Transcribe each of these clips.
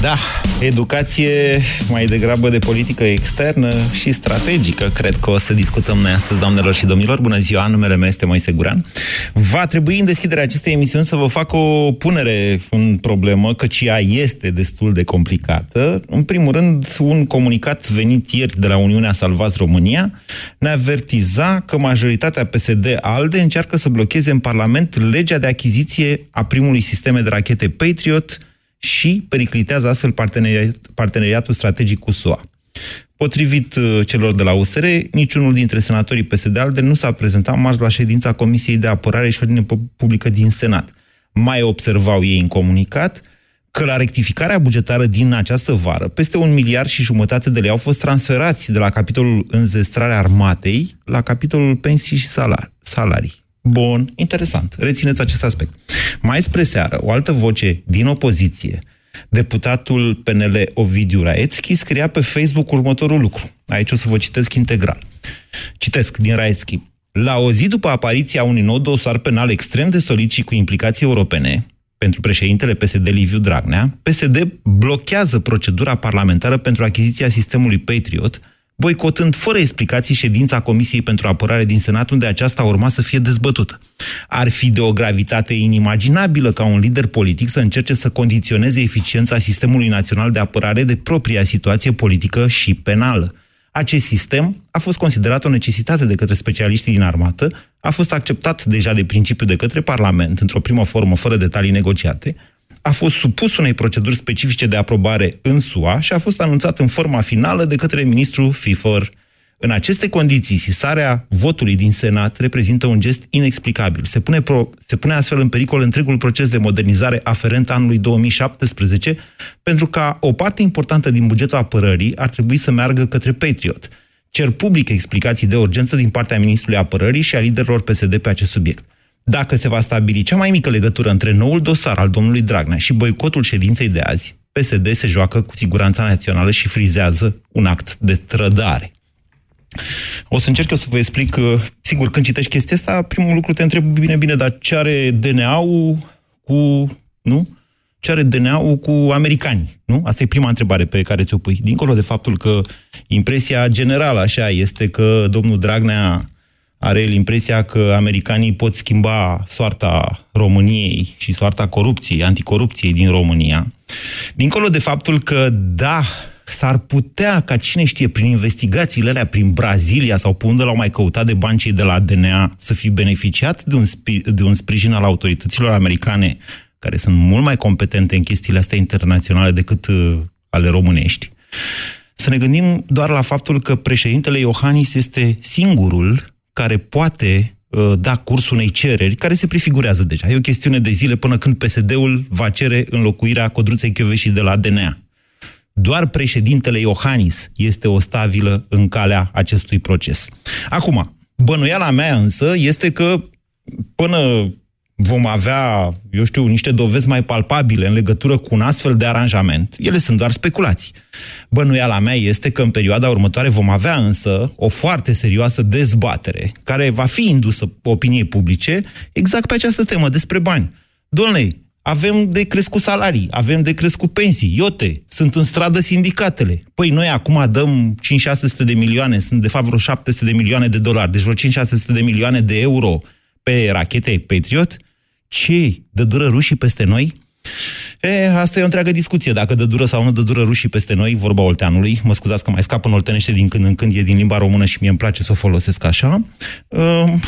da, educație mai degrabă de politică externă și strategică, cred că o să discutăm noi astăzi, doamnelor și domnilor. Bună ziua, numele meu este Moise Guran. Va trebui în deschiderea acestei emisiuni să vă fac o punere în problemă, căci ea este destul de complicată. În primul rând, un comunicat venit ieri de la Uniunea Salvați România ne avertiza că majoritatea PSD-ALDE încearcă să blocheze în Parlament legea de achiziție a primului sisteme de rachete Patriot, și periclitează astfel parteneriat, parteneriatul strategic cu SUA. Potrivit uh, celor de la USR, niciunul dintre senatorii PSD-ALDE nu s-a prezentat marți la ședința Comisiei de Apărare și Ordine Publică din Senat. Mai observau ei în comunicat că la rectificarea bugetară din această vară, peste un miliard și jumătate de lei au fost transferați de la capitolul înzestrare armatei la capitolul pensii și salarii. Bun, interesant. Rețineți acest aspect. Mai spre seară, o altă voce din opoziție, deputatul PNL Ovidiu Raețchi, scria pe Facebook următorul lucru. Aici o să vă citesc integral. Citesc din Raețchi. La o zi după apariția unui nou dosar penal extrem de solid și cu implicații europene, pentru președintele PSD Liviu Dragnea, PSD blochează procedura parlamentară pentru achiziția sistemului Patriot, boicotând fără explicații ședința Comisiei pentru Apărare din Senat, unde aceasta urma să fie dezbătută. Ar fi de o gravitate inimaginabilă ca un lider politic să încerce să condiționeze eficiența sistemului național de apărare de propria situație politică și penală. Acest sistem a fost considerat o necesitate de către specialiștii din armată, a fost acceptat deja de principiu de către Parlament, într-o primă formă, fără detalii negociate, a fost supus unei proceduri specifice de aprobare în SUA și a fost anunțat în forma finală de către ministrul FIFOR. În aceste condiții, sisarea votului din Senat reprezintă un gest inexplicabil. Se pune, pro, se pune astfel în pericol întregul proces de modernizare aferent anului 2017, pentru că o parte importantă din bugetul apărării ar trebui să meargă către Patriot. Cer public explicații de urgență din partea ministrului apărării și a liderilor PSD pe acest subiect. Dacă se va stabili cea mai mică legătură între noul dosar al domnului Dragnea și boicotul ședinței de azi, PSD se joacă cu siguranța națională și frizează un act de trădare. O să încerc eu să vă explic, sigur, când citești chestia asta, primul lucru te întreb, bine, bine, dar ce are DNA-ul cu, nu? Ce are DNA-ul cu americanii, nu? Asta e prima întrebare pe care ți-o pui. Dincolo de faptul că impresia generală așa este că domnul Dragnea are el impresia că americanii pot schimba soarta României și soarta corupției, anticorupției din România. Dincolo de faptul că, da, s-ar putea ca cine știe prin investigațiile alea prin Brazilia sau pe unde l-au mai căutat de bani de la DNA să fi beneficiat de un, de un sprijin al autorităților americane care sunt mult mai competente în chestiile astea internaționale decât uh, ale românești. Să ne gândim doar la faptul că președintele Iohannis este singurul care poate uh, da curs unei cereri care se prefigurează deja. E o chestiune de zile până când PSD-ul va cere înlocuirea Codruței Chioveși de la DNA. Doar președintele Iohannis este o stabilă în calea acestui proces. Acum, bănuiala mea însă este că până vom avea, eu știu, niște dovezi mai palpabile în legătură cu un astfel de aranjament. Ele sunt doar speculații. Bănuiala mea este că în perioada următoare vom avea însă o foarte serioasă dezbatere care va fi indusă opiniei publice exact pe această temă despre bani. Doamne, avem de crescut salarii, avem de crescut pensii, iote, sunt în stradă sindicatele. Păi noi acum dăm 5-600 de milioane, sunt de fapt vreo 700 de milioane de dolari, deci vreo 5-600 de milioane de euro pe rachete Patriot, ce? Dă dură rușii peste noi? E, asta e o întreagă discuție, dacă dă dură sau nu dă dură rușii peste noi, vorba olteanului. Mă scuzați că mai scap în oltenește din când în când, e din limba română și mie îmi place să o folosesc așa. Ehm,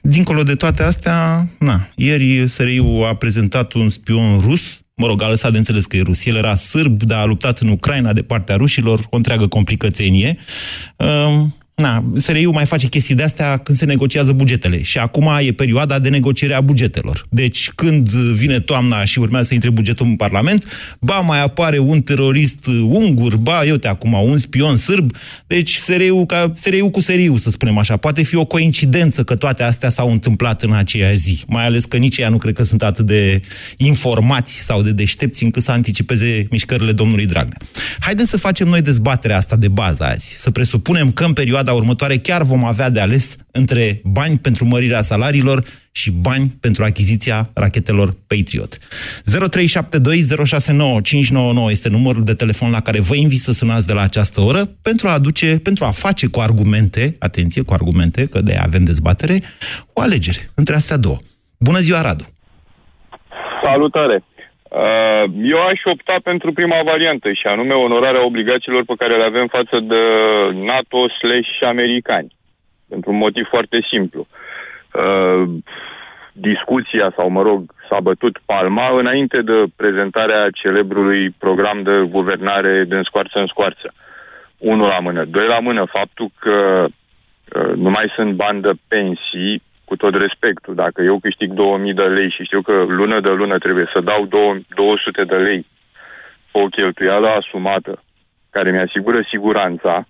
dincolo de toate astea, na, ieri SRI-ul a prezentat un spion rus, mă rog, a lăsat de înțeles că e rus. El era sârb, dar a luptat în Ucraina de partea rușilor, o întreagă complicățenie. Ehm, Na, SRI-ul mai face chestii de-astea când se negociază bugetele și acum e perioada de negociere a bugetelor. Deci când vine toamna și urmează să intre bugetul în Parlament, ba mai apare un terorist ungur, ba eu te acum un spion sârb, deci SRI-ul, ca, SRI-ul cu SRI-ul, să spunem așa. Poate fi o coincidență că toate astea s-au întâmplat în aceea zi, mai ales că nici ea nu cred că sunt atât de informați sau de deștepți încât să anticipeze mișcările domnului Dragnea. Haideți să facem noi dezbaterea asta de bază azi, să presupunem că în perioada perioada următoare chiar vom avea de ales între bani pentru mărirea salariilor și bani pentru achiziția rachetelor Patriot. 0372069599 este numărul de telefon la care vă invit să sunați de la această oră pentru a aduce, pentru a face cu argumente, atenție, cu argumente, că de avem dezbatere, o alegere între astea două. Bună ziua, Radu! Salutare! Uh, eu aș opta pentru prima variantă și anume onorarea obligațiilor pe care le avem față de NATO slash americani. Pentru un motiv foarte simplu. Uh, discuția, sau mă rog, s-a bătut palma înainte de prezentarea celebrului program de guvernare de scoarță în scoarță. Unul la mână. Doi la mână, faptul că uh, nu mai sunt bani de pensii, cu tot respectul, dacă eu câștig 2000 de lei și știu că lună de lună trebuie să dau 200 de lei pe o cheltuială asumată, care mi-asigură siguranța,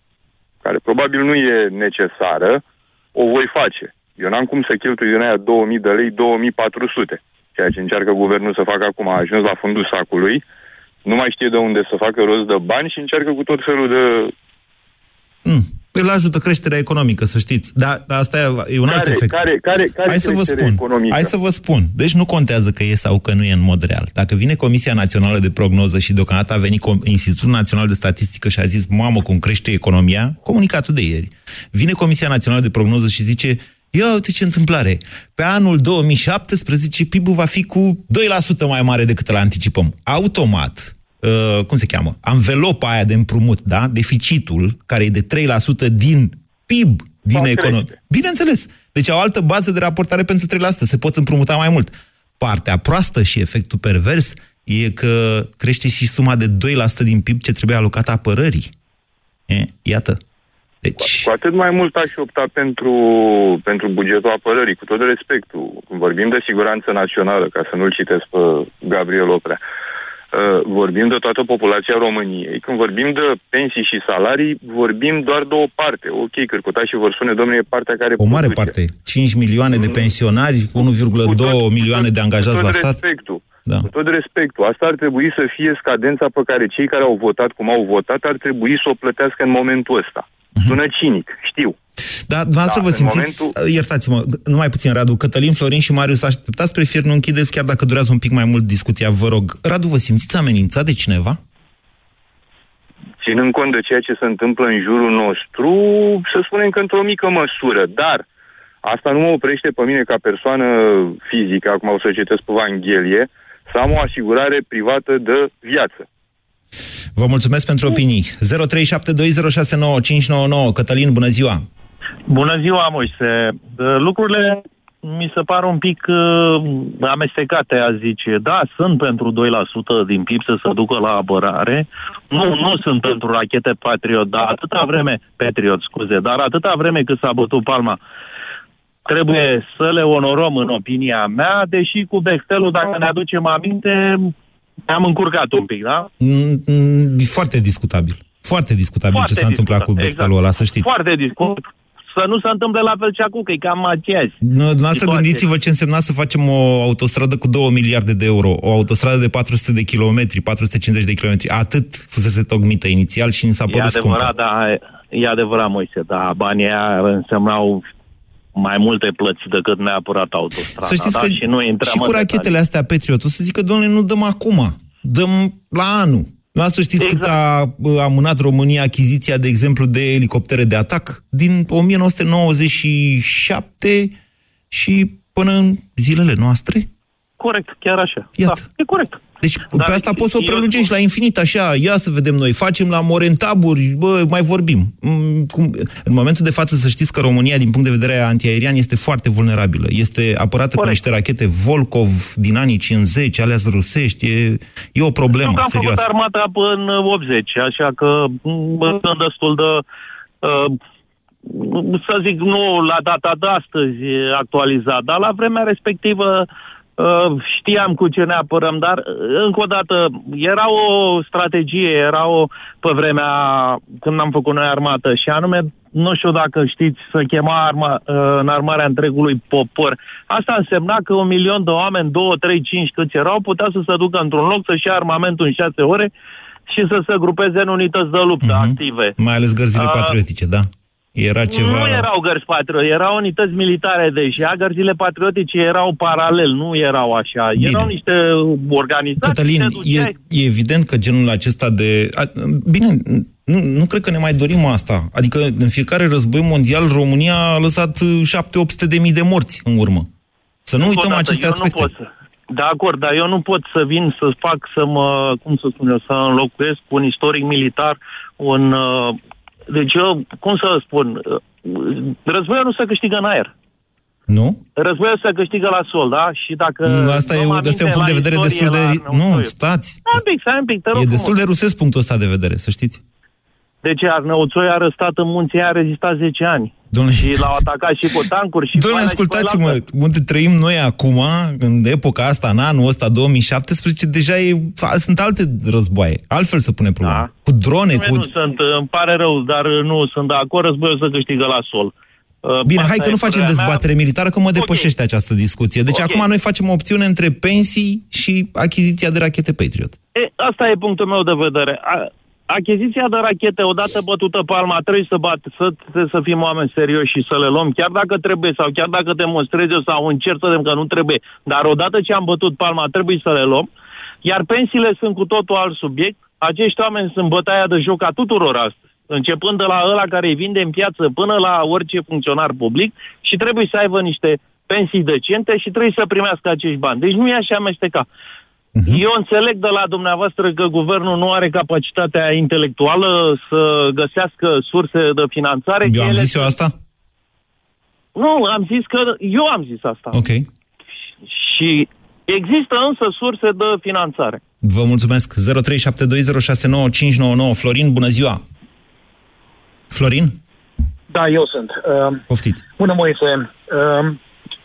care probabil nu e necesară, o voi face. Eu n-am cum să cheltui din aia 2000 de lei 2400, ceea ce încearcă guvernul să facă acum. A ajuns la fundul sacului, nu mai știe de unde să facă rost de bani și încearcă cu tot felul de Mm. Îl ajută creșterea economică, să știți. Dar asta e un care, alt efect. Care, care, care Hai să vă spun. Economică? Hai să vă spun. Deci nu contează că e sau că nu e în mod real. Dacă vine Comisia Națională de Prognoză și deocamdată a venit Institutul Național de Statistică și a zis, mamă, cum crește economia, comunicatul de ieri. Vine Comisia Națională de Prognoză și zice, Ia uite ce întâmplare. Pe anul 2017 PIB-ul va fi cu 2% mai mare decât îl anticipăm. Automat, uh, cum se cheamă, anvelopa aia de împrumut, da? deficitul, care e de 3% din PIB, din economie. Bineînțeles. Deci au o altă bază de raportare pentru 3%, se pot împrumuta mai mult. Partea proastă și efectul pervers e că crește și suma de 2% din PIB ce trebuie alocată apărării. E, iată. Deci... Cu atât mai mult aș opta pentru, pentru bugetul apărării, cu tot respectul. Când vorbim de siguranță națională, ca să nu-l citesc pe Gabriel Oprea, uh, Uh, vorbim de toată populația României. Când vorbim de pensii și salarii, vorbim doar de o parte. Ok, cârcotașii vor spune, domnule, e partea care... O mare produce. parte. 5 milioane de pensionari, 1,2 milioane de angajați la stat. Respectul. Da. Cu tot respectul, asta ar trebui să fie scadența pe care cei care au votat cum au votat ar trebui să o plătească în momentul ăsta. Uh-huh. Sună cinic, știu. Da, dumneavoastră da, vă simțiți, momentul... iertați-mă, numai puțin, Radu, Cătălin, Florin și Marius, așteptați prefer nu închideți, chiar dacă durează un pic mai mult discuția, vă rog. Radu, vă simțiți amenințat de cineva? Ținând cont de ceea ce se întâmplă în jurul nostru, să spunem că într-o mică măsură, dar asta nu mă oprește pe mine ca persoană fizică, acum o să citesc pe Evanghelie, să am o asigurare privată de viață. Vă mulțumesc pentru opinii. 0372069599. Cătălin, bună ziua! Bună ziua, Moise! Lucrurile mi se par un pic uh, amestecate, aș zice. Da, sunt pentru 2% din PIB să se ducă la apărare. Nu, nu sunt pentru rachete Patriot, dar atâta vreme, Patriot, scuze, dar atâta vreme cât s-a bătut palma, trebuie să le onorăm în opinia mea, deși cu Bechtelul, dacă ne aducem aminte, am încurcat un pic, da? Mm, mm, foarte discutabil. Foarte discutabil foarte ce s-a întâmplat cu Bechtelul exact. ăla, să știți. Foarte discutabil să nu se întâmple la fel și acum, că e cam aceeași. Nu, dumneavoastră gândiți-vă ce însemna să facem o autostradă cu 2 miliarde de euro, o autostradă de 400 de kilometri, 450 de kilometri. Atât fusese tocmită inițial și ni s-a părut e adevărat, Da, e adevărat, Moise, da, banii aia însemnau mai multe plăți decât neapărat autostrada. Să știți da? că și, nu și cu rachetele astea Patriot, o să zică, domnule, nu dăm acum, dăm la anul. Noastră știți exact. cât a amânat România achiziția, de exemplu, de elicoptere de atac? Din 1997 și până în zilele noastre? Corect, chiar așa. Iată. Da, e corect. Deci Dar pe asta poți să o prelungești eu... la infinit, așa, ia să vedem noi, facem la morentaburi, bă, mai vorbim. Mm, cum... În momentul de față să știți că România, din punct de vedere antiaerian, este foarte vulnerabilă. Este apărată Corect. cu niște rachete Volkov din anii 50, alea rusești, e, e o problemă Eu am serioasă. făcut armata până în 80, așa că sunt destul de... Uh, să zic, nu la data de astăzi actualizat, dar la vremea respectivă uh, știam cu ce ne apărăm, dar uh, încă o dată era o strategie, era o pe vremea când am făcut noi armată și anume nu știu dacă știți, să chema arma, în armarea întregului popor. Asta însemna că un milion de oameni, două, trei, cinci câți erau, putea să se ducă într-un loc, să-și ia armamentul în șase ore și să se grupeze în unități de luptă uh-huh. active. Mai ales gărzile uh, patriotice, da? Era ceva... Nu erau gărzi patriotice, erau unități militare deja, gărzile patriotice erau paralel, nu erau așa. Bine. Erau niște organizații... Cătălin, e, e evident că genul acesta de... Bine, nu, nu cred că ne mai dorim asta. Adică în fiecare război mondial România a lăsat 7-800 de mii de morți în urmă. Să nu uităm dată, aceste aspecte. Nu pot să... De acord, dar eu nu pot să vin să fac să mă, cum să spun eu, să înlocuiesc un istoric militar, un... Uh, deci eu, cum să spun, uh, războiul nu se câștigă în aer. Nu? Războiul se câștigă la sol, da? Și dacă... Nu, asta, e, asta e un punct de vedere destul de... Nu, stați! Stai un pic, stai un pic, te rog E destul de rusesc punctul ăsta de vedere, să știți. De ce Arnăuțoi a răstat în munții a rezistat 10 ani. Domnule... Și l-au atacat și cu tancuri și Domnule, ascultați-mă, unde trăim noi acum, în epoca asta, în anul ăsta, 2017, deja e, sunt alte războaie. Altfel se pune problema. Da. Cu drone, cu... Nu sunt, îmi pare rău, dar nu sunt de acord, războiul să câștigă la sol. Uh, Bine, Asta hai că nu facem dezbatere mea. militară, că mă depășește okay. această discuție. Deci okay. acum noi facem o opțiune între pensii și achiziția de rachete Patriot. E, asta e punctul meu de vedere achiziția de rachete, odată bătută palma, trebuie să, bat, să, să fim oameni serioși și să le luăm, chiar dacă trebuie sau chiar dacă demonstrezi sau încerc să că nu trebuie, dar odată ce am bătut palma, trebuie să le luăm, iar pensiile sunt cu totul alt subiect, acești oameni sunt bătaia de joc a tuturor astăzi, începând de la ăla care îi vinde în piață până la orice funcționar public și trebuie să aibă niște pensii decente și trebuie să primească acești bani. Deci nu e așa amesteca. Uh-huh. Eu înțeleg de la dumneavoastră că guvernul nu are capacitatea intelectuală să găsească surse de finanțare. Eu am ele... zis eu asta? Nu, am zis că... Eu am zis asta. Ok. Și există însă surse de finanțare. Vă mulțumesc. 0372069599. Florin, bună ziua! Florin? Da, eu sunt. Uh, Poftiți. Bună, Moise. Uh,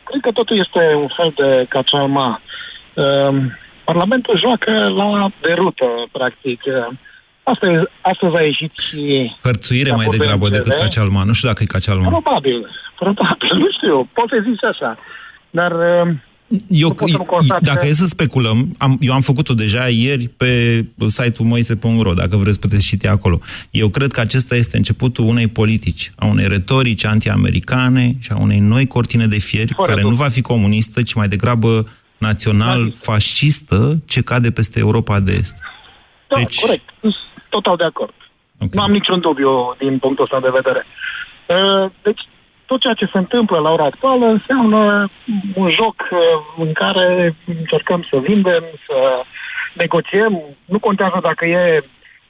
cred că totul este un fel de cacealma. Uh, Parlamentul joacă la derută, practic. Asta e, astăzi a ieșit și... Hărțuire mai degrabă decât cacealma. Nu știu dacă e cacealma. Probabil, probabil, nu știu, poate zice așa. Dar eu, dacă e să speculăm, am, eu am făcut-o deja ieri pe site-ul moise.ro, dacă vreți puteți citi acolo. Eu cred că acesta este începutul unei politici, a unei retorici anti-americane și a unei noi cortine de fieri, Fără care nu va fi comunistă, ci mai degrabă național-fascistă ce cade peste Europa de Est. Da, deci... corect. Total de acord. Okay. Nu am niciun dubiu din punctul ăsta de vedere. Uh, deci, tot ceea ce se întâmplă la ora actuală înseamnă un joc uh, în care încercăm să vindem, să negociem. Nu contează dacă e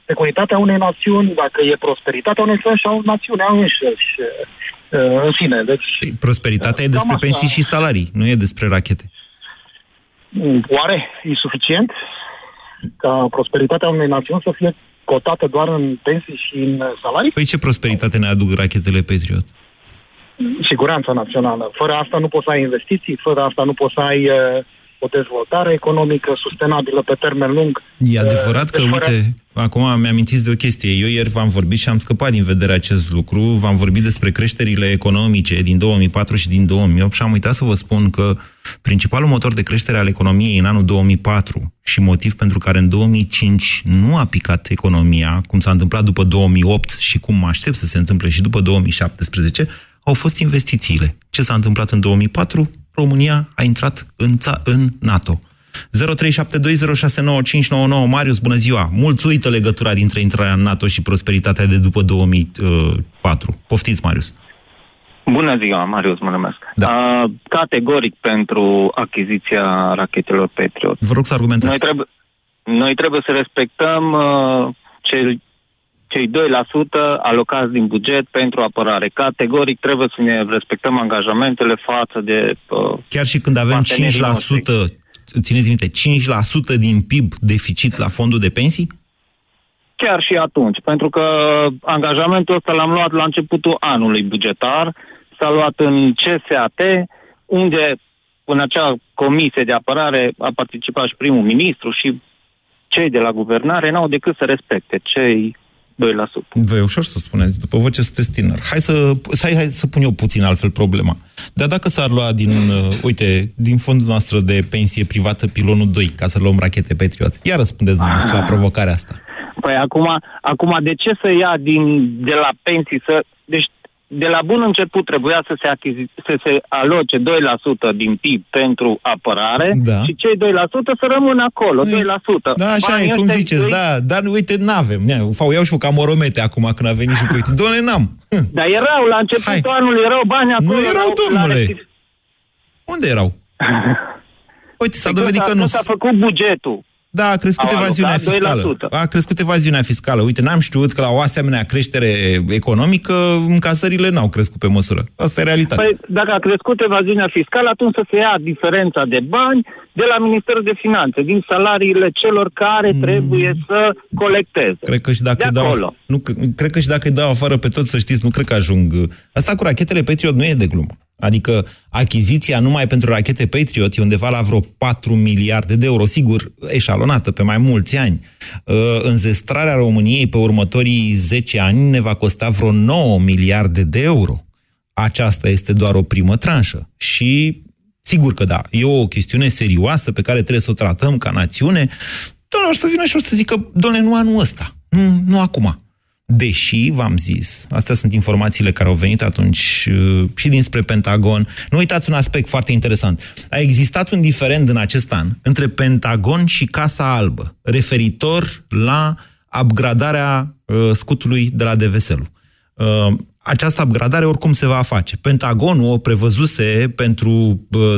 securitatea unei națiuni, dacă e prosperitatea unei țări sau națiunea înșiși. Uh, în fine, deci... Prosperitatea e despre pensii și salarii, nu e despre rachete. Oare e suficient ca prosperitatea unei națiuni să fie cotată doar în pensii și în salarii? Păi ce prosperitate ne aduc rachetele Patriot? Siguranța națională. Fără asta nu poți să ai investiții, fără asta nu poți să ai uh, o dezvoltare economică sustenabilă pe termen lung. E adevărat că, uite, acum mi-amintiți de o chestie. Eu ieri v-am vorbit și am scăpat din vedere acest lucru. V-am vorbit despre creșterile economice din 2004 și din 2008 și am uitat să vă spun că principalul motor de creștere al economiei în anul 2004 și motiv pentru care în 2005 nu a picat economia, cum s-a întâmplat după 2008 și cum mă aștept să se întâmple și după 2017, au fost investițiile. Ce s-a întâmplat în 2004? România a intrat în, în NATO. 0372069599 Marius, bună ziua! Mulți uită legătura dintre intrarea în NATO și prosperitatea de după 2004. Poftiți, Marius! Bună ziua, Marius, mă numesc. Da. Uh, categoric pentru achiziția rachetelor Patriot. Vă rog să argumentați. Noi trebuie, noi trebuie să respectăm uh, cei cei 2% alocați din buget pentru apărare. Categoric trebuie să ne respectăm angajamentele față de... Uh, Chiar și când avem 5%, noștri. țineți minte, 5% din PIB deficit la fondul de pensii? chiar și atunci, pentru că angajamentul ăsta l-am luat la începutul anului bugetar, s-a luat în CSAT, unde în acea comisie de apărare a participat și primul ministru și cei de la guvernare n-au decât să respecte cei 2%. Vă e ușor să spuneți, după voce sunteți tânăr. Hai să, hai, hai să pun eu puțin altfel problema. Dar dacă s-ar lua din, uh, uite, din fondul noastră de pensie privată pilonul 2, ca să luăm rachete Patriot, ia răspundeți dumneavoastră la provocarea asta. Păi acum, acum de ce să ia din, de la pensii să... Deci de la bun început trebuia să se, achizi, să se aloce 2% din PIB pentru apărare Da. și cei 2% să rămână acolo, 2%. Da, așa Banii e, cum ăștia ziceți, doi- da, dar uite, n-avem. Ia, Fau, iau și eu ca moromete acum când a venit și cu uite, doamne, n-am. Hm, Dar erau, la începutul Hai. anului erau bani acolo. Nu erau, la- la domnule. recti- Unde erau? Uite, s-a Păi dovedit tot că s-a- nu... tot S-a făcut bugetul. Da, a crescut Au evaziunea alocat fiscală. 2%. A crescut evaziunea fiscală. Uite, n-am știut că la o asemenea creștere economică, încasările n-au crescut pe măsură. Asta e realitatea. Păi dacă a crescut evaziunea fiscală, atunci să se ia diferența de bani de la Ministerul de Finanțe, din salariile celor care trebuie să colecteze. Mm. Cred că și dacă de îi dau, acolo. nu, cred că și dacă îi dau afară pe toți, să știți, nu cred că ajung. Asta cu rachetele Patriot nu e de glumă. Adică achiziția numai pentru rachete Patriot e undeva la vreo 4 miliarde de euro, sigur, eșalonată pe mai mulți ani. Uh, Înzestrarea României pe următorii 10 ani ne va costa vreo 9 miliarde de euro. Aceasta este doar o primă tranșă. Și sigur că da, e o chestiune serioasă pe care trebuie să o tratăm ca națiune. Doamne, o să vină și o să zică, doamne, nu anul ăsta, nu, nu acum. Deși, v-am zis, astea sunt informațiile care au venit atunci uh, și dinspre Pentagon. Nu uitați un aspect foarte interesant. A existat un diferend în acest an între Pentagon și Casa Albă, referitor la upgradarea uh, scutului de la Deveselu. Uh, această upgradare oricum se va face. Pentagonul o prevăzuse pentru uh,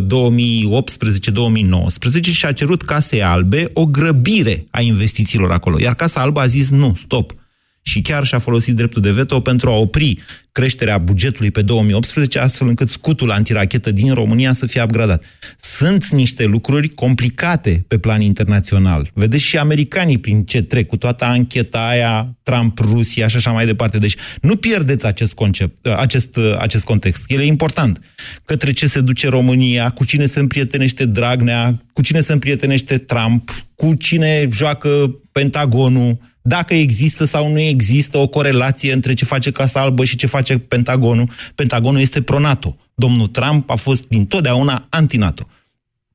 2018-2019 și a cerut Casei Albe o grăbire a investițiilor acolo. Iar Casa Albă a zis nu, stop. Și chiar și-a folosit dreptul de veto pentru a opri creșterea bugetului pe 2018, astfel încât scutul antirachetă din România să fie upgradat. Sunt niște lucruri complicate pe plan internațional. Vedeți și americanii prin ce trec, cu toată ancheta aia, Trump, Rusia și așa mai departe. Deci nu pierdeți acest concept, acest, acest context. El e important. Către ce se duce România, cu cine se împrietenește Dragnea, cu cine se împrietenește Trump, cu cine joacă Pentagonul, dacă există sau nu există o corelație între ce face Casa Albă și ce face Pentagonul. Pentagonul este pro-NATO. Domnul Trump a fost dintotdeauna anti-NATO.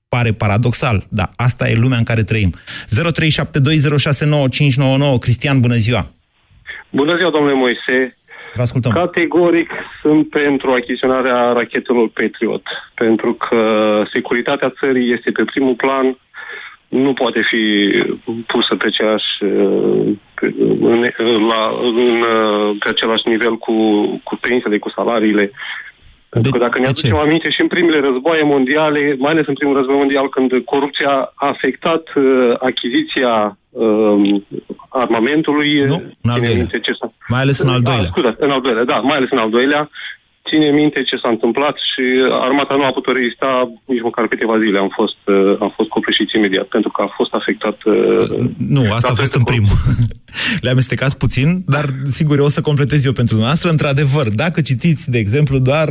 Pare paradoxal, dar asta e lumea în care trăim. 0372069599 Cristian, bună ziua! Bună ziua, domnule Moise. Vă ascultăm. Categoric sunt pentru achiziționarea rachetelor Patriot, pentru că securitatea țării este pe primul plan, nu poate fi pusă pe același, pe, în, la, în, pe același nivel cu, cu pensiile, cu salariile. Pentru că dacă ne aducem aminte și în primele războaie mondiale, mai ales în primul război mondial, când corupția a afectat uh, achiziția uh, armamentului, nu, în al doilea. ce s-a... Mai ales în al doilea. Da, scuze, în al doilea, da, mai ales în al doilea. Ține minte ce s-a întâmplat și armata nu a putut rezista nici măcar câteva zile. Am fost, uh, am fost copleșiți imediat pentru că a fost afectat... Uh, nu, asta a fost în primul. Le amestecați puțin, dar sigur o să completez eu pentru noastră. Într-adevăr, dacă citiți, de exemplu, doar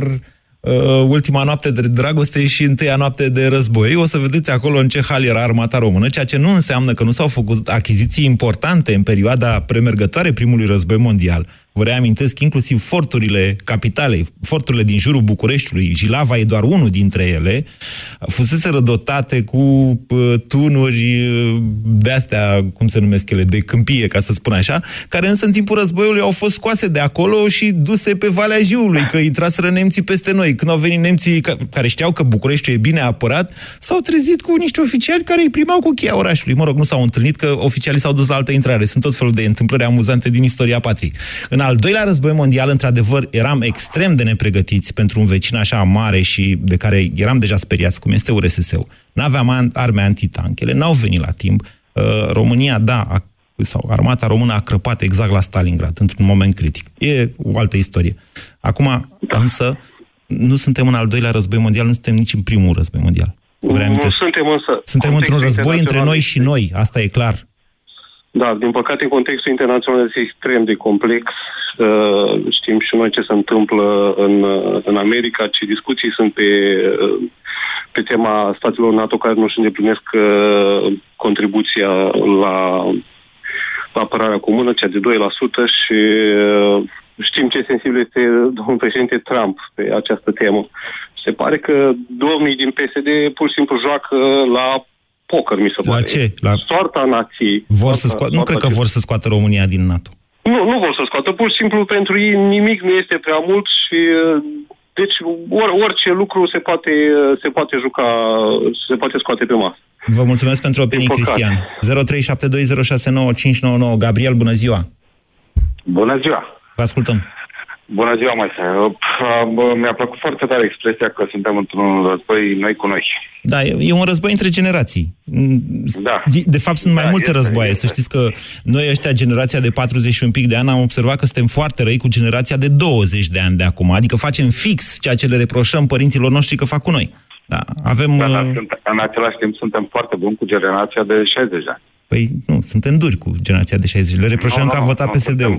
uh, ultima noapte de dragoste și întâia noapte de război, o să vedeți acolo în ce hal era armata română, ceea ce nu înseamnă că nu s-au făcut achiziții importante în perioada premergătoare primului război mondial. Vă reamintesc inclusiv forturile capitalei, forturile din jurul Bucureștiului, Jilava e doar unul dintre ele, fusese dotate cu tunuri de-astea, cum se numesc ele, de câmpie, ca să spun așa, care însă în timpul războiului au fost scoase de acolo și duse pe Valea Jiului, că intraseră nemții peste noi. Când au venit nemții care știau că Bucureștiul e bine apărat, s-au trezit cu niște oficiali care îi primau cu cheia orașului. Mă rog, nu s-au întâlnit, că oficialii s-au dus la altă intrare. Sunt tot felul de întâmplări amuzante din istoria patriei. În al doilea război mondial, într-adevăr, eram extrem de nepregătiți pentru un vecin așa mare și de care eram deja speriați, cum este URSS-ul. N-aveam arme antitank, ele n-au venit la timp. România, da, a, sau armata română a crăpat exact la Stalingrad, într-un moment critic. E o altă istorie. Acum, da. însă, nu suntem în al doilea război mondial, nu suntem nici în primul război mondial. Nu suntem însă... Suntem într-un război între noi și noi, asta e clar. Da, din păcate contextul internațional este extrem de complex. Uh, știm și noi ce se întâmplă în, uh, în America, ce discuții sunt pe, uh, pe tema statelor NATO care nu își îndeplinesc contribuția la, la apărarea comună, cea de 2% și știm ce sensibil este domnul președinte Trump pe această temă. Se pare că domnii din PSD pur și simplu joacă la poker, mi se pare. La ce? La... Soarta nației. Vor să scoată, nu cred că vor să scoată România din NATO. Nu, nu vor să scoată. Pur și simplu pentru ei nimic nu este prea mult și deci or, orice lucru se poate, se poate juca, se poate scoate pe masă. Vă mulțumesc pentru opinii, Cristian. 0372069599. Gabriel, bună ziua! Bună ziua! Vă ascultăm. Bună ziua, mai Mi-a plăcut foarte tare expresia că suntem într-un război noi cu noi. Da, e un război între generații. Da. De fapt, sunt mai da, multe este, războaie. Este. Să știți că noi ăștia, generația de 40 și un pic de ani, am observat că suntem foarte răi cu generația de 20 de ani de acum. Adică facem fix ceea ce le reproșăm părinților noștri că fac cu noi. Da, avem... Da, da, uh, sunt, în același timp suntem foarte buni cu generația de 60 de ani. Păi nu, suntem duri cu generația de 60. Le reproșăm no, că a votat PSD-ul.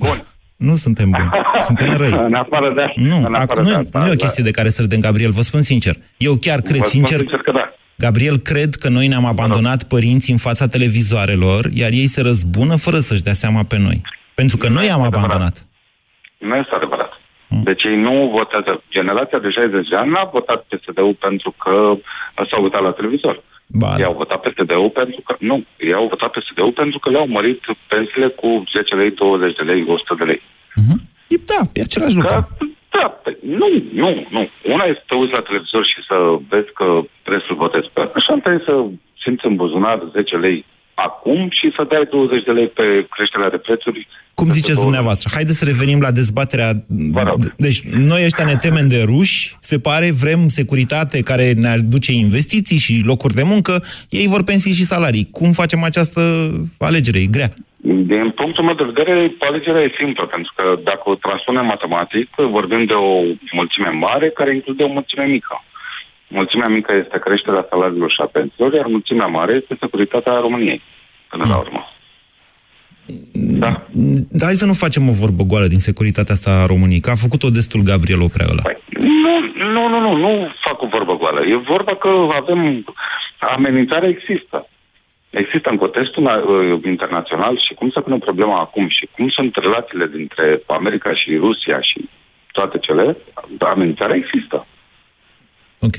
Nu suntem buni. Suntem răi. în afară de Nu, în afară nu, de asta, nu e o chestie da. de care să râdem, Gabriel, vă spun sincer. Eu chiar cred, vă sincer, sincer că da. Gabriel, cred că noi ne-am abandonat părinții în fața televizoarelor, iar ei se răzbună fără să-și dea seama pe noi. Pentru că nu noi am adevărat. abandonat. Nu este adevărat. Hmm. Deci ei nu votează. Generația de 60 de ani n-a votat PSD-ul pentru că s-au uitat la televizor. Ba, ei au votat PSD-ul pentru că... Nu, ei au votat PSD-ul pentru că le-au mărit pensiile cu 10 lei, 20 de lei, 100 de lei. Uh-huh. E, da, e același lucru. Da, da, păi, nu, nu, nu. Una este să te uiți la televizor și să vezi că trebuie să-l votezi pe Așa trebuie să simți în buzunar 10 lei acum și să dai 20 de lei pe creșterea de prețuri. Cum ziceți dumneavoastră? Haideți să revenim la dezbaterea... Deci, noi ăștia ne temem de ruși, se pare, vrem securitate care ne aduce investiții și locuri de muncă, ei vor pensii și salarii. Cum facem această alegere? E grea. Din punctul meu de vedere, alegerea e simplă, pentru că dacă o transpunem matematic, vorbim de o mulțime mare care include o mulțime mică. Mulțimea mică este creșterea salariilor și a pensiilor, iar mulțimea mare este securitatea României, până la urmă. Da. Dar hai să nu facem o vorbă goală din securitatea asta a României, că a făcut-o destul Gabriel Oprea ăla. Păi, nu, nu, nu, nu, nu fac o vorbă goală. E vorba că avem... Amenințarea există. Există în contextul uh, internațional și cum se pune problema acum și cum sunt relațiile dintre America și Rusia și toate cele, amenințarea există. Ok.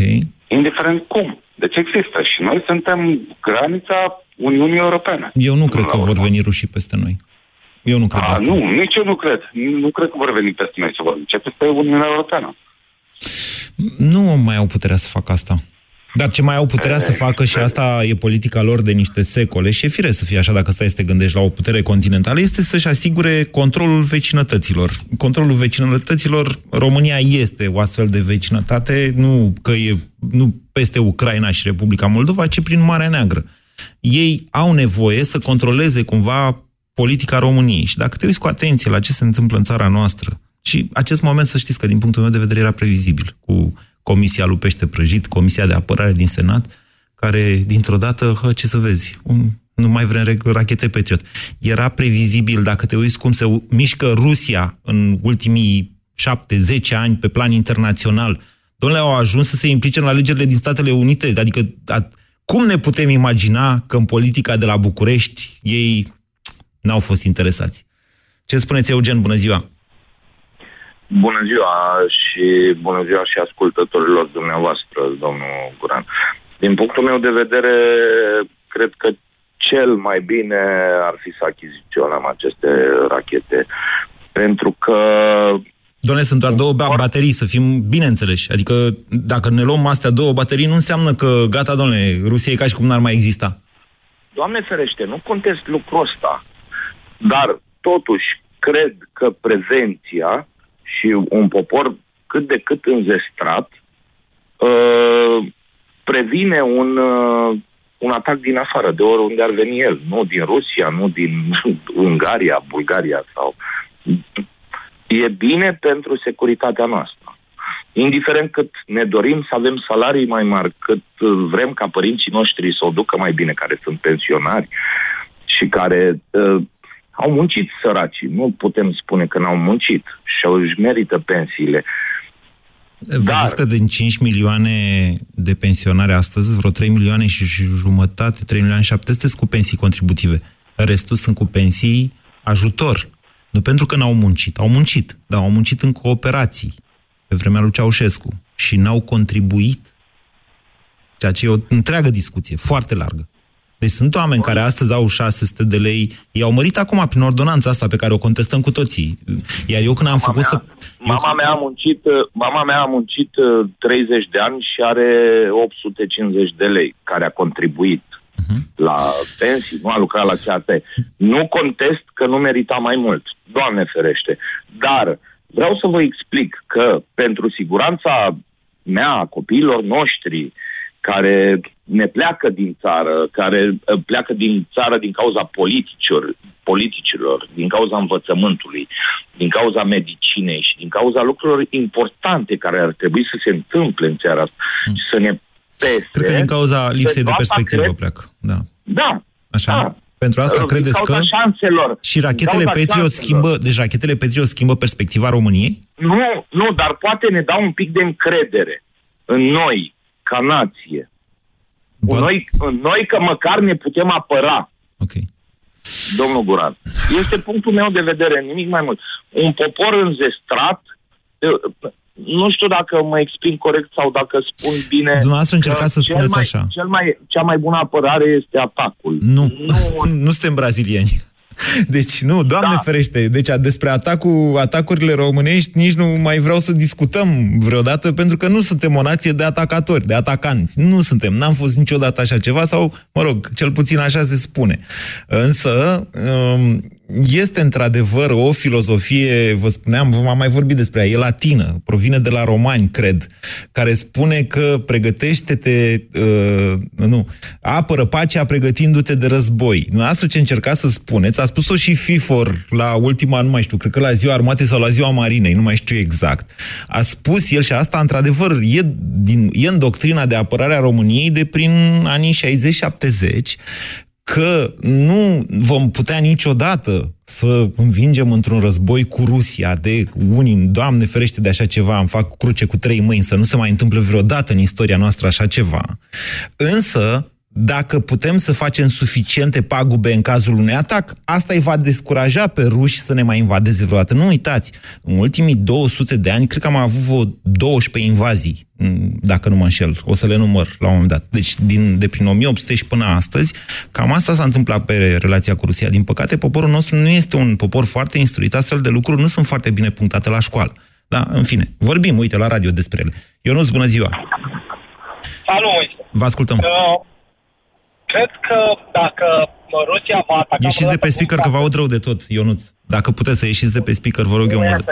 Indiferent cum. Deci există și noi suntem granița Uniunii Europene. Eu nu cred că vor veni rușii peste noi. Eu nu cred A, asta. Nu, nici eu nu cred. Nu cred că vor veni peste noi să vor începe peste Uniunea Europeană. Nu mai au puterea să facă asta. Dar ce mai au puterea să facă, și asta e politica lor de niște secole, și e fire să fie așa dacă stai să te gândești la o putere continentală, este să-și asigure controlul vecinătăților. Controlul vecinătăților, România este o astfel de vecinătate, nu că e nu peste Ucraina și Republica Moldova, ci prin Marea Neagră. Ei au nevoie să controleze cumva politica României. Și dacă te uiți cu atenție la ce se întâmplă în țara noastră, și acest moment să știți că din punctul meu de vedere era previzibil, cu Comisia Lupește Prăjit, Comisia de Apărare din Senat, care, dintr-o dată, hă, ce să vezi, un, nu mai vrem rachete Patriot. Era previzibil, dacă te uiți cum se mișcă Rusia în ultimii șapte-zece ani pe plan internațional, domnule, au ajuns să se implice în alegerile din Statele Unite. Adică, a, cum ne putem imagina că în politica de la București ei n-au fost interesați? Ce spuneți, Eugen? Bună ziua! Bună ziua și bună ziua și ascultătorilor dumneavoastră, domnul Guran. Din punctul meu de vedere, cred că cel mai bine ar fi să achiziționăm aceste rachete. Pentru că Doamne, sunt doar două baterii, să fim bine înțeleși. Adică dacă ne luăm astea două baterii, nu înseamnă că gata, domnule, Rusia e ca și cum n-ar mai exista. Doamne ferește, nu contest lucrul ăsta. Dar, totuși, cred că prezenția și un popor cât de cât înzestrat uh, previne un, uh, un atac din afară, de oriunde ar veni el. Nu din Rusia, nu din Ungaria, Bulgaria sau... E bine pentru securitatea noastră. Indiferent cât ne dorim să avem salarii mai mari, cât vrem ca părinții noștri să o ducă mai bine, care sunt pensionari, și care uh, au muncit săracii. Nu putem spune că n-au muncit și au își merită pensiile. Vedeți că din 5 milioane de pensionare astăzi, vreo 3 milioane și jumătate, 3 milioane și 700 cu pensii contributive. Restul sunt cu pensii ajutor. Nu pentru că n-au muncit. Au muncit, dar au muncit în cooperații pe vremea lui Ceaușescu și n-au contribuit. Ceea ce e o întreagă discuție, foarte largă. Deci sunt oameni care astăzi au 600 de lei, i-au mărit acum prin ordonanța asta pe care o contestăm cu toții. Iar eu când am mama făcut mea, să... Mama mea a muncit, mama mea a muncit 30 de ani și are 850 de lei care a contribuit uh-huh. la pensii, nu a lucrat la CAT. Nu contest că nu merita mai mult. Doamne ferește. Dar vreau să vă explic că pentru siguranța mea, a copiilor noștri, care ne pleacă din țară, care uh, pleacă din țară din cauza politicilor, politicilor, din cauza învățământului, din cauza medicinei și din cauza lucrurilor importante care ar trebui să se întâmple în țara asta mm. și să ne peste. Cred că din cauza lipsei de perspectivă cred... pleacă. Da. Da. Așa? Da. Pentru asta Din credeți că... șanselor. Și rachetele Patriot schimbă, deci rachetele Patriot schimbă perspectiva României? Nu, nu, dar poate ne dau un pic de încredere în noi, ca nație. Bun. Noi, noi că măcar ne putem apăra. Ok. Domnul Guran. Este punctul meu de vedere, nimic mai mult. Un popor înzestrat, nu știu dacă mă exprim corect sau dacă spun bine. Dumneavoastră încercați să spuneți mai, așa. Cel mai, cea mai bună apărare este atacul. Nu, nu, nu suntem brazilieni. Deci, nu, Doamne da. ferește, deci despre atacul, atacurile românești nici nu mai vreau să discutăm vreodată, pentru că nu suntem o nație de atacatori, de atacanți. Nu suntem, n-am fost niciodată așa ceva, sau, mă rog, cel puțin așa se spune. Însă, um, este într-adevăr o filozofie, vă spuneam, v-am mai vorbit despre ea, e latină, provine de la romani, cred, care spune că pregătește-te, uh, nu, apără pacea pregătindu-te de război. Asta ce încercați să spuneți, a spus-o și FIFOR la ultima, nu mai știu, cred că la ziua armatei sau la ziua marinei, nu mai știu exact. A spus el și asta, într-adevăr, e, din, e în doctrina de apărare a României de prin anii 60-70, că nu vom putea niciodată să învingem într-un război cu Rusia, de unii, Doamne ferește de așa ceva, am fac cruce cu trei mâini, să nu se mai întâmple vreodată în istoria noastră așa ceva. Însă, dacă putem să facem suficiente pagube în cazul unui atac, asta îi va descuraja pe ruși să ne mai invadeze vreodată. Nu uitați, în ultimii 200 de ani, cred că am avut vreo 12 invazii, dacă nu mă înșel, o să le număr la un moment dat. Deci, din, de prin 1800 și până astăzi, cam asta s-a întâmplat pe relația cu Rusia. Din păcate, poporul nostru nu este un popor foarte instruit, astfel de lucruri nu sunt foarte bine punctate la școală. Da, în fine, vorbim, uite, la radio despre ele. Ionuț, bună ziua! Salut! Vă ascultăm! Uh Cred că dacă Rusia va ataca... Ieșiți de pe speaker, că vă aud rău de tot, Ionut. Dacă puteți să ieșiți de pe speaker, vă rog eu mult.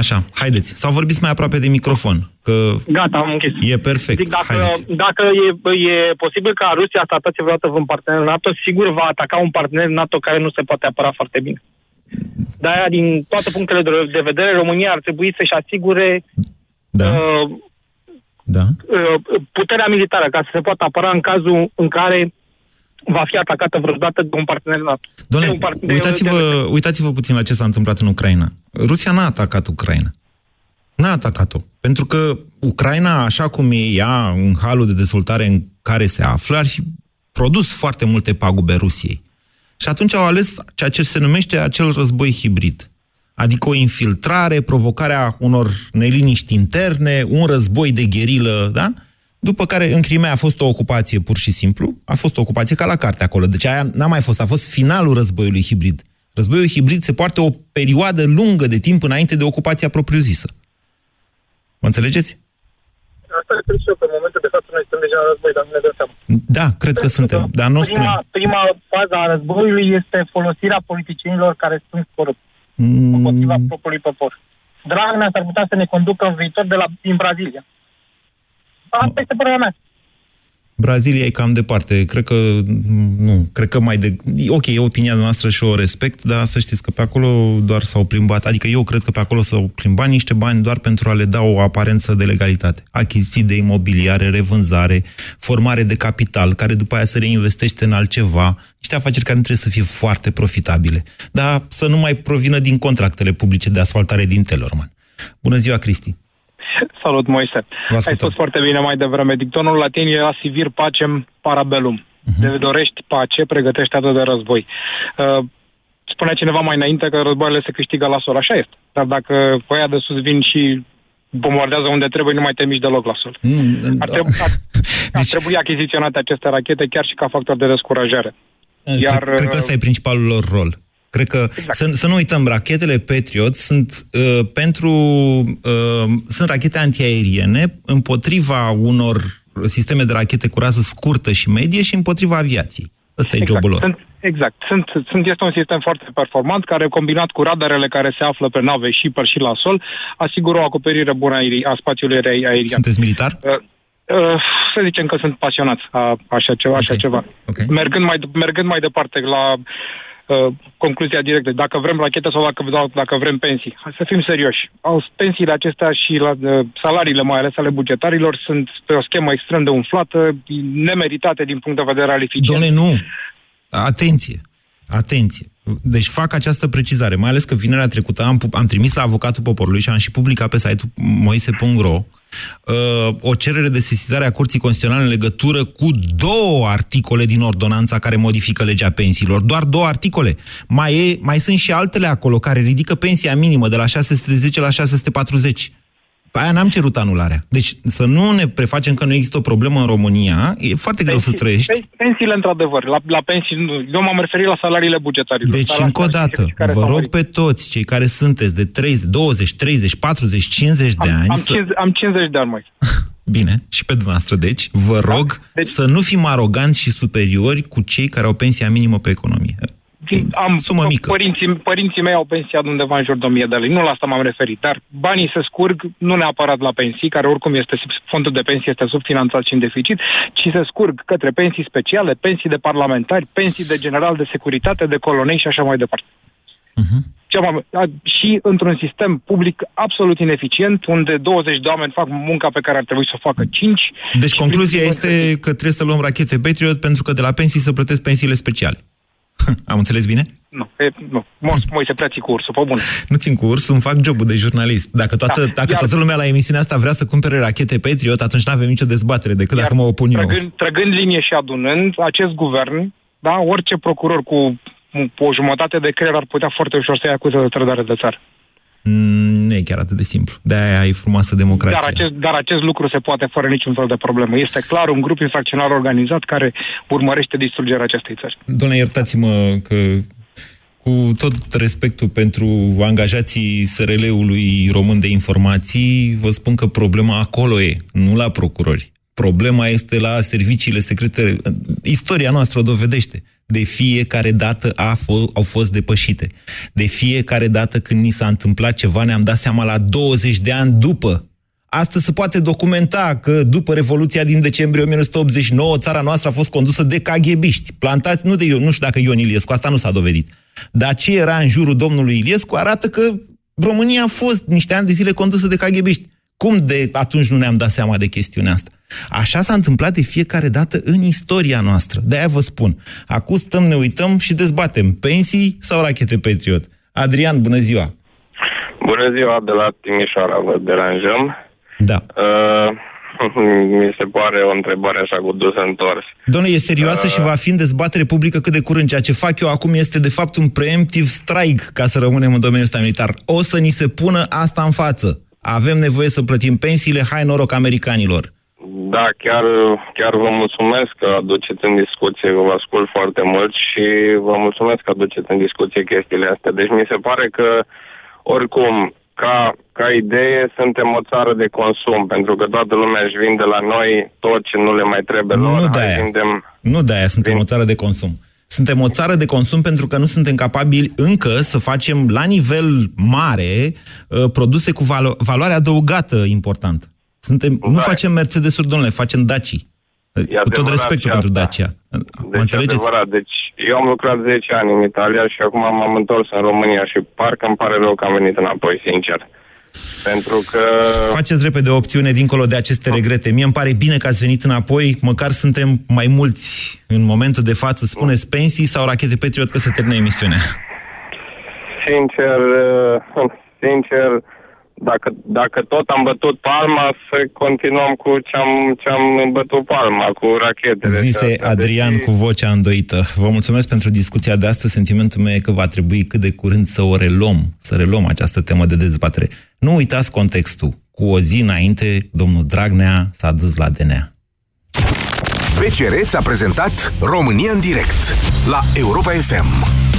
Așa, haideți. Sau vorbiți mai aproape de microfon, că... Gata, am închis. E perfect, Zic, dacă, haideți. dacă e, e posibil ca Rusia să atace vreodată un partener NATO, sigur va ataca un partener NATO care nu se poate apăra foarte bine. De-aia, din toate punctele de vedere, România ar trebui să-și asigure da. uh, da. Uh, puterea militară ca să se poată apăra în cazul în care va fi atacată vreodată de un partener NATO. Doamne, uitați-vă, uitați-vă puțin la ce s-a întâmplat în Ucraina. Rusia n-a atacat Ucraina. N-a atacat-o. Pentru că Ucraina, așa cum e ea, în halul de dezvoltare în care se află, ar fi produs foarte multe pagube Rusiei. Și atunci au ales ceea ce se numește acel război hibrid. Adică o infiltrare, provocarea unor neliniști interne, un război de gherilă, da? După care în Crimea a fost o ocupație pur și simplu, a fost o ocupație ca la carte acolo. Deci aia n-a mai fost, a fost finalul războiului hibrid. Războiul hibrid se poartă o perioadă lungă de timp înainte de ocupația propriu-zisă. Mă înțelegeți? Asta e și eu, pe momentul de față noi suntem deja în război, dar nu ne dăm seama. Da, cred că suntem, dar nu prima, spune. prima fază a războiului este folosirea politicienilor care sunt corupți mm. împotriva propriului popor. Dragnea s-ar putea să ne conducă în viitor de la, din Brazilia. Asta este părerea mea. Brazilia e cam departe. Cred că, nu, cred că mai de... Ok, e opinia noastră și o respect, dar să știți că pe acolo doar s-au plimbat, adică eu cred că pe acolo s-au plimbat niște bani doar pentru a le da o aparență de legalitate. Achiziții de imobiliare, revânzare, formare de capital, care după aia se reinvestește în altceva, niște afaceri care nu trebuie să fie foarte profitabile, dar să nu mai provină din contractele publice de asfaltare din Telorman. Bună ziua, Cristi! Salut, Moise. Ai spus foarte bine mai devreme. Dictonul latin e asivir pacem parabellum. Uh-huh. De dorești pace, pregătește atât de război. Uh, spunea cineva mai înainte că războaiele se câștigă la sol. Așa este. Dar dacă ăia de sus vin și bombardează unde trebuie, nu mai te miști deloc la sol. Mm, ar, trebui, ar, ar deci... trebui achiziționate aceste rachete chiar și ca factor de descurajare. Iar, cred, cred că ăsta e principalul lor rol. Cred că exact. să, să nu uităm, rachetele Patriot sunt uh, pentru uh, sunt rachete antiaeriene împotriva unor sisteme de rachete cu rază scurtă și medie și împotriva aviației. Ăsta exact. e jobul lor. Sunt, exact. Sunt, sunt, este un sistem foarte performant care, combinat cu radarele care se află pe nave și pe și la sol, asigură o acoperire bună a spațiului aerian. Sunteți militar? Uh, Uh, să zicem că sunt pasionați a așa ceva. Okay. Așa ceva. Okay. Mergând, mai, mergând mai departe la uh, concluzia directă, dacă vrem rachete sau dacă, dacă vrem pensii. Hai să fim serioși. Au, pensiile acestea și la, uh, salariile mai ales ale bugetarilor sunt pe o schemă extrem de umflată, nemeritate din punct de vedere al eficienței. Doamne, nu! Atenție! Atenție! Deci fac această precizare, mai ales că vinerea trecută am, am trimis la avocatul poporului și am și publicat pe site-ul moise.ro uh, o cerere de sesizare a Curții Constituționale în legătură cu două articole din ordonanța care modifică legea pensiilor. Doar două articole. Mai, e, mai sunt și altele acolo care ridică pensia minimă de la 610 la 640. Pe aia n-am cerut anularea. Deci să nu ne prefacem că nu există o problemă în România, e foarte greu pensii, să trăiești. Pensiile, într-adevăr, la, la pensii, eu m-am referit la salariile bugetarilor. Deci, încă o dată, vă rog pe toți cei care sunteți de 30, 20, 30, 40, 50 de am, ani... Am, să... 50, am 50 de ani, mai. Bine, și pe dumneavoastră, deci, vă da? rog deci... să nu fim aroganți și superiori cu cei care au pensia minimă pe economie am, sumă mică. Părinții, părinții mei au pensia de undeva în jur de 1000 de lei. Nu la asta m-am referit, dar banii se scurg nu neapărat la pensii, care oricum este fondul de pensii este subfinanțat și în deficit, ci se scurg către pensii speciale, pensii de parlamentari, pensii de general de securitate, de colonei și așa mai departe. Uh-huh. Și într-un sistem public absolut ineficient, unde 20 de oameni fac munca pe care ar trebui să o facă 5. Deci concluzia este că trebuie să luăm rachete Patriot pentru că de la pensii să plătesc pensiile speciale. Am înțeles bine? Nu, e, nu. Moi se prea ții cursul, pe bun. Nu țin curs, îmi fac jobul de jurnalist. Dacă toată, da, dacă iar... toată lumea la emisiunea asta vrea să cumpere rachete Patriot, atunci nu avem nicio dezbatere decât iar dacă mă opun trăgând, eu. Trăgând linie și adunând, acest guvern, da, orice procuror cu o jumătate de creier ar putea foarte ușor să ia acuză de trădare de țară. Mm, nu e chiar atât de simplu. De-aia e frumoasă democrație. Dar acest, dar acest lucru se poate fără niciun fel de problemă. Este clar un grup infracțional organizat care urmărește distrugerea acestei țări. Doamne, iertați-mă că cu tot respectul pentru angajații SRL-ului român de informații, vă spun că problema acolo e, nu la procurori. Problema este la serviciile secrete. Istoria noastră o dovedește de fiecare dată a f- au fost depășite. De fiecare dată când ni s-a întâmplat ceva, ne-am dat seama la 20 de ani după. Astăzi se poate documenta că după Revoluția din decembrie 1989, țara noastră a fost condusă de caghebiști, plantați, nu de eu, nu știu dacă Ion Iliescu, asta nu s-a dovedit. Dar ce era în jurul domnului Iliescu arată că România a fost niște ani de zile condusă de caghebiști. Cum de atunci nu ne-am dat seama de chestiunea asta? Așa s-a întâmplat de fiecare dată în istoria noastră. De-aia vă spun. Acum stăm, ne uităm și dezbatem. Pensii sau rachete Patriot? Adrian, bună ziua! Bună ziua, de la Timișoara vă deranjăm. Da. Uh, mi se pare o întrebare așa cu dus întors. Doamne, e serioasă uh... și va fi în dezbatere publică cât de curând. Ceea ce fac eu acum este de fapt un preemptive strike, ca să rămânem în domeniul ăsta militar. O să ni se pună asta în față. Avem nevoie să plătim pensiile, hai noroc americanilor. Da, chiar, chiar vă mulțumesc că aduceți în discuție, că vă ascult foarte mult și vă mulțumesc că aduceți în discuție chestiile astea. Deci mi se pare că, oricum, ca, ca idee, suntem o țară de consum, pentru că toată lumea își vinde la noi tot ce nu le mai trebuie nu, lor. Nu de-aia, vindem... nu de-aia suntem vin... o țară de consum. Suntem o țară de consum pentru că nu suntem capabili încă să facem la nivel mare uh, produse cu valo- valoare adăugată importantă. Suntem, da. Nu facem Mercedes-uri, domnule, facem Daci. E Cu tot adevărat respectul și pentru asta. Dacia. Mă Deci, înțelegeți? adevărat. Deci, eu am lucrat 10 ani în Italia și acum m-am întors în România și parcă îmi pare rău că am venit înapoi, sincer. Pentru că... Faceți repede o opțiune dincolo de aceste regrete. Mie îmi pare bine că ați venit înapoi, măcar suntem mai mulți în momentul de față. Spuneți pensii sau rachete Patriot că se termină emisiunea. Sincer, uh, sincer, dacă, dacă tot am bătut palma, să continuăm cu ce am, ce am bătut palma, cu rachetele. Zise astea. Adrian Deci, cu vocea îndoită. Vă mulțumesc pentru discuția de astăzi. Sentimentul meu e că va trebui cât de curând să o reluăm, să reluăm această temă de dezbatere. Nu uitați contextul. Cu o zi înainte, domnul Dragnea s-a dus la DNA. BCR ți-a prezentat România în direct la Europa FM